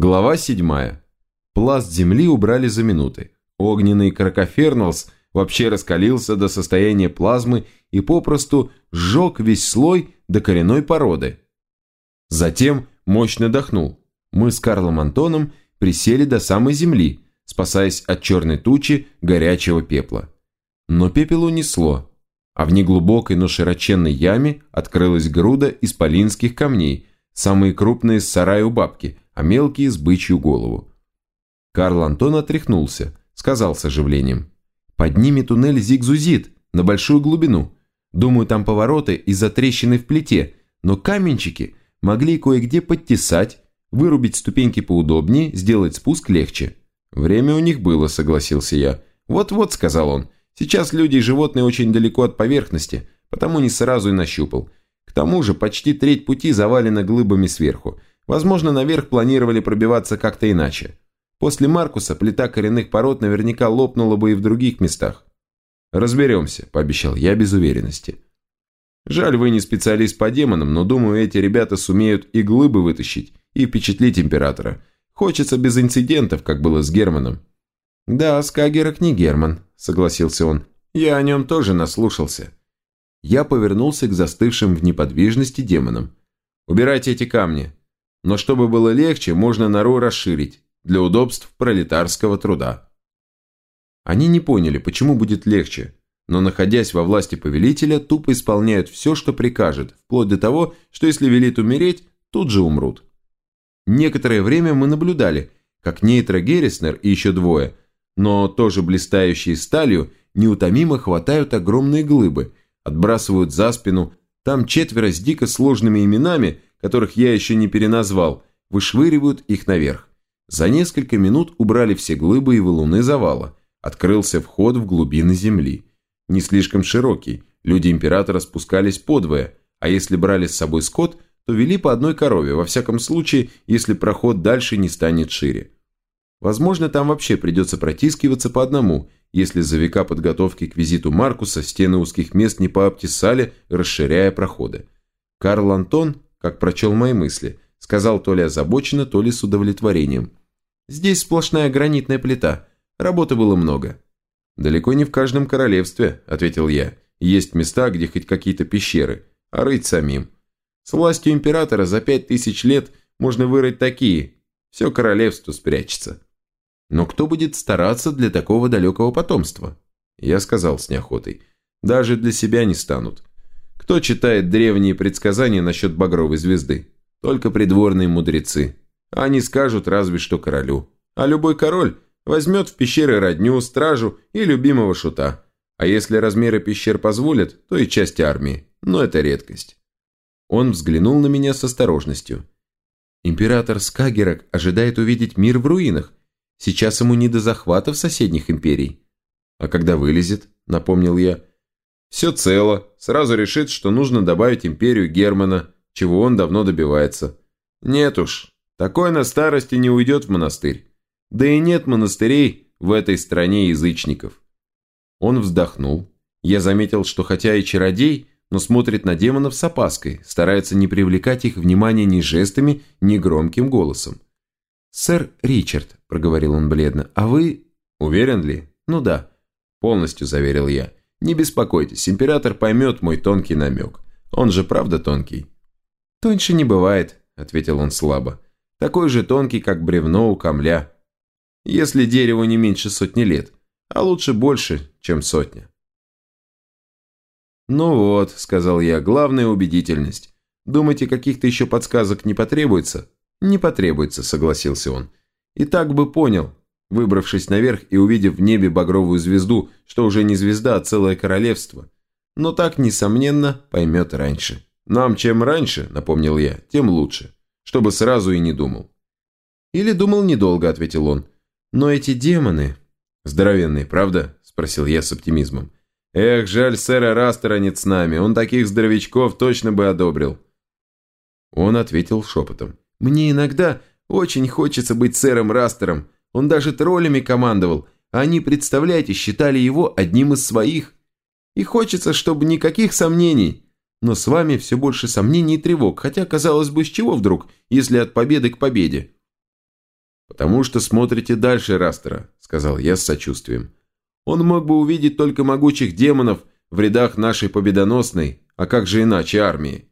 Глава 7. Пласт земли убрали за минуты. Огненный кракофернелс вообще раскалился до состояния плазмы и попросту сжег весь слой до коренной породы. Затем мощно дохнул. Мы с Карлом Антоном присели до самой земли, спасаясь от черной тучи горячего пепла. Но пепел унесло, а в неглубокой, но широченной яме открылась груда исполинских камней, самые крупные с сарая у бабки, а мелкие с бычью голову. Карл Антон отряхнулся, сказал с оживлением. «Под ними туннель зигзузит, на большую глубину. Думаю, там повороты из-за трещины в плите, но каменщики могли кое-где подтесать, вырубить ступеньки поудобнее, сделать спуск легче. Время у них было, согласился я. Вот-вот, сказал он, сейчас люди и животные очень далеко от поверхности, потому не сразу и нащупал. К тому же почти треть пути завалена глыбами сверху. Возможно, наверх планировали пробиваться как-то иначе. После Маркуса плита коренных пород наверняка лопнула бы и в других местах. «Разберемся», – пообещал я без уверенности. «Жаль, вы не специалист по демонам, но думаю, эти ребята сумеют и глыбы вытащить, и впечатлить императора. Хочется без инцидентов, как было с Германом». «Да, Скагерок не Герман», – согласился он. «Я о нем тоже наслушался». Я повернулся к застывшим в неподвижности демонам. «Убирайте эти камни. Но чтобы было легче, можно нору расширить, для удобств пролетарского труда». Они не поняли, почему будет легче, но, находясь во власти повелителя, тупо исполняют все, что прикажет, вплоть до того, что если велит умереть, тут же умрут. Некоторое время мы наблюдали, как Нейтро Герриснер и еще двое, но тоже блистающие сталью, неутомимо хватают огромные глыбы, отбрасывают за спину, там четверо с дико сложными именами, которых я еще не переназвал, вышвыривают их наверх. За несколько минут убрали все глыбы и валуны завала, открылся вход в глубины земли. Не слишком широкий, люди императора спускались подвое, а если брали с собой скот – то вели по одной корове, во всяком случае, если проход дальше не станет шире. Возможно, там вообще придется протискиваться по одному, если за века подготовки к визиту Маркуса стены узких мест не пообтесали, расширяя проходы. Карл Антон, как прочел мои мысли, сказал то ли озабоченно, то ли с удовлетворением. «Здесь сплошная гранитная плита. Работы было много». «Далеко не в каждом королевстве», – ответил я. «Есть места, где хоть какие-то пещеры, а рыть самим. С властью императора за пять тысяч лет можно вырыть такие. Все королевство спрячется. Но кто будет стараться для такого далекого потомства? Я сказал с неохотой. Даже для себя не станут. Кто читает древние предсказания насчет багровой звезды? Только придворные мудрецы. Они скажут разве что королю. А любой король возьмет в пещеры родню, стражу и любимого шута. А если размеры пещер позволят, то и часть армии. Но это редкость. Он взглянул на меня с осторожностью. Император Скагерак ожидает увидеть мир в руинах. Сейчас ему не до захватов соседних империй. А когда вылезет, напомнил я. Все цело, сразу решит, что нужно добавить империю Германа, чего он давно добивается. Нет уж, такой на старости не уйдет в монастырь. Да и нет монастырей в этой стране язычников. Он вздохнул. Я заметил, что хотя и чародей, но смотрит на демонов с опаской, старается не привлекать их внимание ни жестами, ни громким голосом. «Сэр Ричард», – проговорил он бледно, – «а вы...» «Уверен ли?» «Ну да», – полностью заверил я. «Не беспокойтесь, император поймет мой тонкий намек. Он же правда тонкий». «Тоньше не бывает», – ответил он слабо. «Такой же тонкий, как бревно у камля. Если дереву не меньше сотни лет, а лучше больше, чем сотня». «Ну вот», – сказал я, – «главная убедительность. Думаете, каких-то еще подсказок не потребуется?» «Не потребуется», – согласился он. «И так бы понял, выбравшись наверх и увидев в небе багровую звезду, что уже не звезда, а целое королевство. Но так, несомненно, поймет раньше. Нам чем раньше, напомнил я, тем лучше, чтобы сразу и не думал. Или думал недолго, ответил он. Но эти демоны... Здоровенные, правда? Спросил я с оптимизмом. Эх, жаль, сэра Растера нет с нами, он таких здоровячков точно бы одобрил. Он ответил шепотом. Мне иногда очень хочется быть сэром Растером. Он даже троллями командовал. Они, представляете, считали его одним из своих. И хочется, чтобы никаких сомнений. Но с вами все больше сомнений и тревог, хотя, казалось бы, с чего вдруг, если от победы к победе? «Потому что смотрите дальше Растера», — сказал я с сочувствием. «Он мог бы увидеть только могучих демонов в рядах нашей победоносной, а как же иначе армии?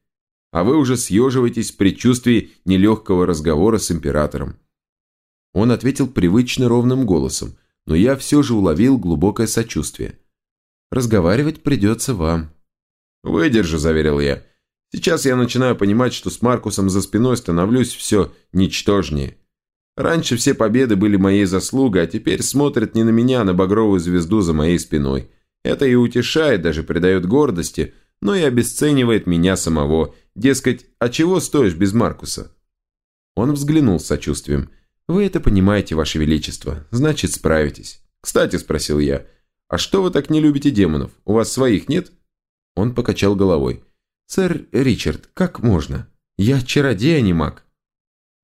А вы уже съеживаетесь в предчувствии нелегкого разговора с императором». Он ответил привычно ровным голосом, но я все же уловил глубокое сочувствие. «Разговаривать придется вам». «Выдержу», – заверил я. «Сейчас я начинаю понимать, что с Маркусом за спиной становлюсь все ничтожнее. Раньше все победы были моей заслугой, а теперь смотрят не на меня, а на багровую звезду за моей спиной. Это и утешает, даже придает гордости, но и обесценивает меня самого. Дескать, а чего стоишь без Маркуса?» Он взглянул с сочувствием – «Вы это понимаете, Ваше Величество. Значит, справитесь». «Кстати», – спросил я, – «а что вы так не любите демонов? У вас своих нет?» Он покачал головой. «Сэр Ричард, как можно? Я чародей, а не маг.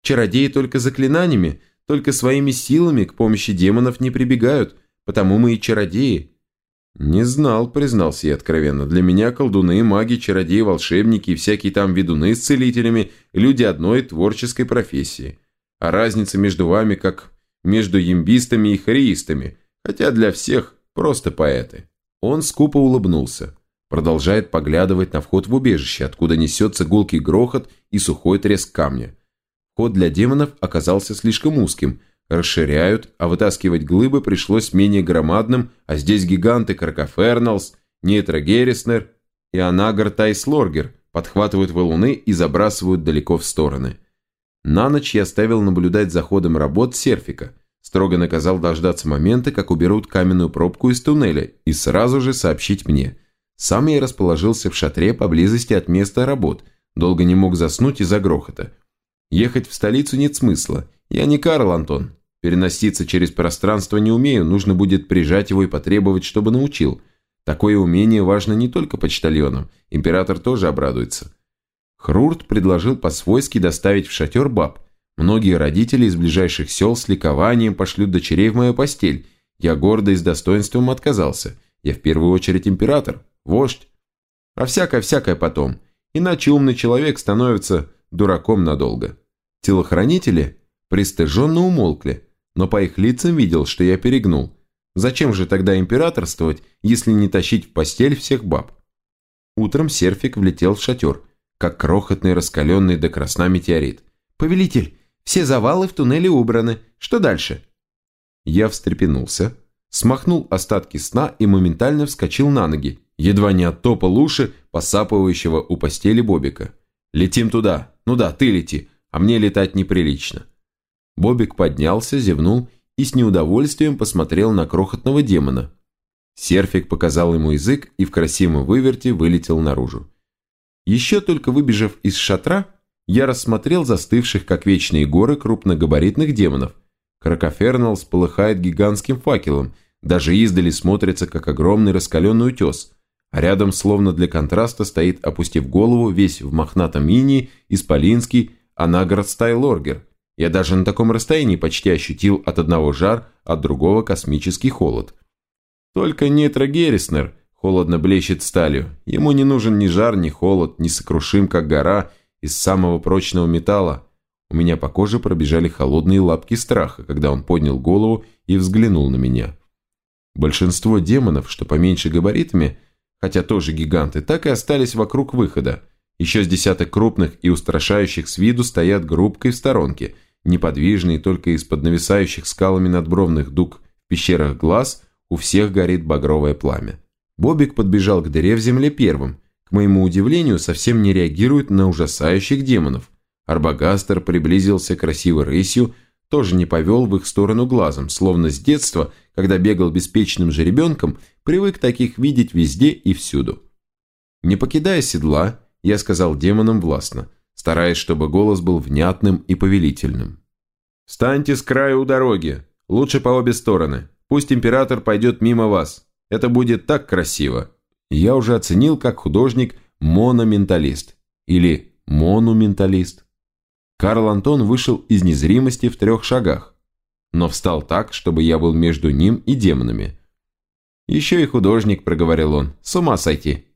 Чародеи только заклинаниями, только своими силами к помощи демонов не прибегают, потому мы и чародеи». «Не знал», – признался я откровенно. «Для меня колдуны, маги, чародеи, волшебники и всякие там ведуны с целителями – люди одной творческой профессии а разница между вами как между ямбистами и хореистами, хотя для всех просто поэты». Он скупо улыбнулся, продолжает поглядывать на вход в убежище, откуда несется гулкий грохот и сухой треск камня. Вход для демонов оказался слишком узким, расширяют, а вытаскивать глыбы пришлось менее громадным, а здесь гиганты Кракоферналс, Нейтра Герриснер и Анагар Тайслоргер подхватывают валуны и забрасывают далеко в стороны. На ночь я оставил наблюдать за ходом работ серфика. Строго наказал дождаться момента, как уберут каменную пробку из туннеля, и сразу же сообщить мне. Сам я расположился в шатре поблизости от места работ. Долго не мог заснуть из-за грохота. Ехать в столицу нет смысла. Я не Карл Антон. Переноситься через пространство не умею, нужно будет прижать его и потребовать, чтобы научил. Такое умение важно не только почтальонам. Император тоже обрадуется. Хрурт предложил по-свойски доставить в шатер баб. Многие родители из ближайших сел с ликованием пошлют дочерей в мою постель. Я гордо и с достоинством отказался. Я в первую очередь император, вождь. А всякое-всякое потом. Иначе умный человек становится дураком надолго. Телохранители пристыженно умолкли, но по их лицам видел, что я перегнул. Зачем же тогда императорствовать, если не тащить в постель всех баб? Утром серфик влетел в шатер – как крохотный раскаленный до красна метеорит. «Повелитель, все завалы в туннеле убраны. Что дальше?» Я встрепенулся, смахнул остатки сна и моментально вскочил на ноги, едва не оттопал уши посапывающего у постели Бобика. «Летим туда. Ну да, ты лети, а мне летать неприлично». Бобик поднялся, зевнул и с неудовольствием посмотрел на крохотного демона. Серфик показал ему язык и в красивом выверте вылетел наружу. Еще только выбежав из шатра, я рассмотрел застывших, как вечные горы, крупногабаритных демонов. Кракофернал полыхает гигантским факелом, даже издали смотрится, как огромный раскаленный утес, а рядом, словно для контраста, стоит, опустив голову, весь в мохнатом инии, исполинский Анаград Стайлоргер. Я даже на таком расстоянии почти ощутил от одного жар, от другого космический холод. Только Нетро Герриснер – холодно блещет сталью. Ему не нужен ни жар, ни холод, ни сокрушим, как гора, из самого прочного металла. У меня по коже пробежали холодные лапки страха, когда он поднял голову и взглянул на меня. Большинство демонов, что поменьше габаритами, хотя тоже гиганты, так и остались вокруг выхода. Еще с десяток крупных и устрашающих с виду стоят группкой в сторонке, неподвижные только из-под нависающих скалами надбровных дуг в пещерах глаз у всех горит багровое пламя. Бобик подбежал к дыре в земле первым. К моему удивлению, совсем не реагирует на ужасающих демонов. Арбагастер приблизился красивой рысью, тоже не повел в их сторону глазом, словно с детства, когда бегал беспечным жеребенком, привык таких видеть везде и всюду. Не покидая седла, я сказал демонам властно, стараясь, чтобы голос был внятным и повелительным. «Встаньте с краю у дороги, лучше по обе стороны. Пусть император пойдет мимо вас. Это будет так красиво. Я уже оценил как художник монументалист или монументалист. Карл Антон вышел из незримости в трех шагах, но встал так, чтобы я был между ним и демонами. «Еще и художник», — проговорил он, — «с ума сойти».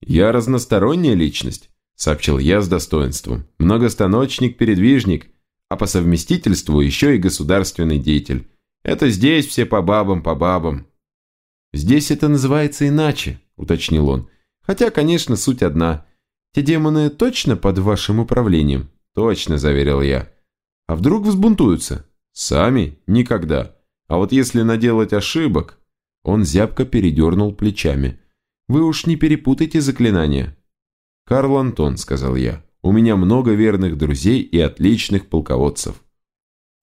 «Я разносторонняя личность», — сообщил я с достоинством. «Многостаночник-передвижник, а по совместительству еще и государственный деятель. Это здесь все по бабам, по бабам». «Здесь это называется иначе», — уточнил он. «Хотя, конечно, суть одна. Те демоны точно под вашим управлением?» «Точно», — заверил я. «А вдруг взбунтуются?» «Сами? Никогда. А вот если наделать ошибок...» Он зябко передернул плечами. «Вы уж не перепутайте заклинания». «Карл Антон», — сказал я, — «у меня много верных друзей и отличных полководцев».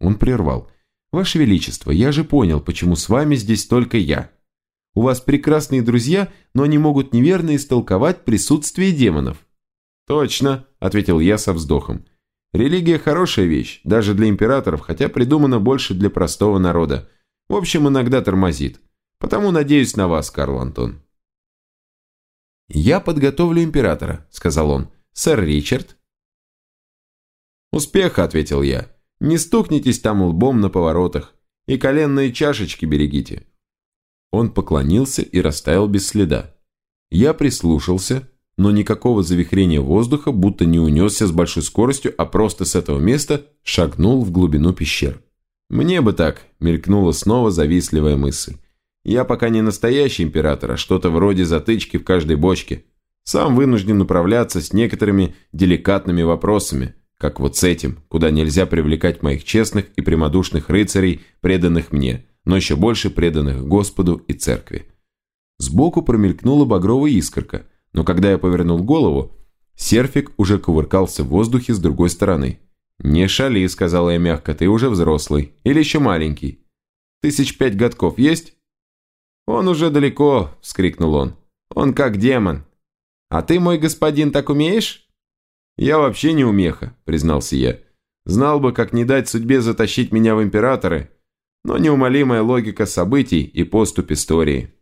Он прервал. «Ваше Величество, я же понял, почему с вами здесь только я. У вас прекрасные друзья, но они могут неверно истолковать присутствие демонов». «Точно», — ответил я со вздохом. «Религия хорошая вещь, даже для императоров, хотя придумана больше для простого народа. В общем, иногда тормозит. Потому надеюсь на вас, Карл Антон». «Я подготовлю императора», — сказал он. «Сэр Ричард?» «Успеха», — ответил я. Не стукнитесь там лбом на поворотах. И коленные чашечки берегите». Он поклонился и растаял без следа. Я прислушался, но никакого завихрения воздуха будто не унесся с большой скоростью, а просто с этого места шагнул в глубину пещер. «Мне бы так», — мелькнула снова завистливая мысль. «Я пока не настоящий император, а что-то вроде затычки в каждой бочке. Сам вынужден управляться с некоторыми деликатными вопросами, как вот с этим, куда нельзя привлекать моих честных и прямодушных рыцарей, преданных мне, но еще больше преданных Господу и Церкви. Сбоку промелькнула багровая искорка, но когда я повернул голову, серфик уже кувыркался в воздухе с другой стороны. «Не шали», — сказала я мягко, — «ты уже взрослый. Или еще маленький. Тысяч пять годков есть?» «Он уже далеко», — вскрикнул он. «Он как демон. А ты, мой господин, так умеешь?» «Я вообще не умеха», – признался я. «Знал бы, как не дать судьбе затащить меня в императоры, но неумолимая логика событий и поступ истории».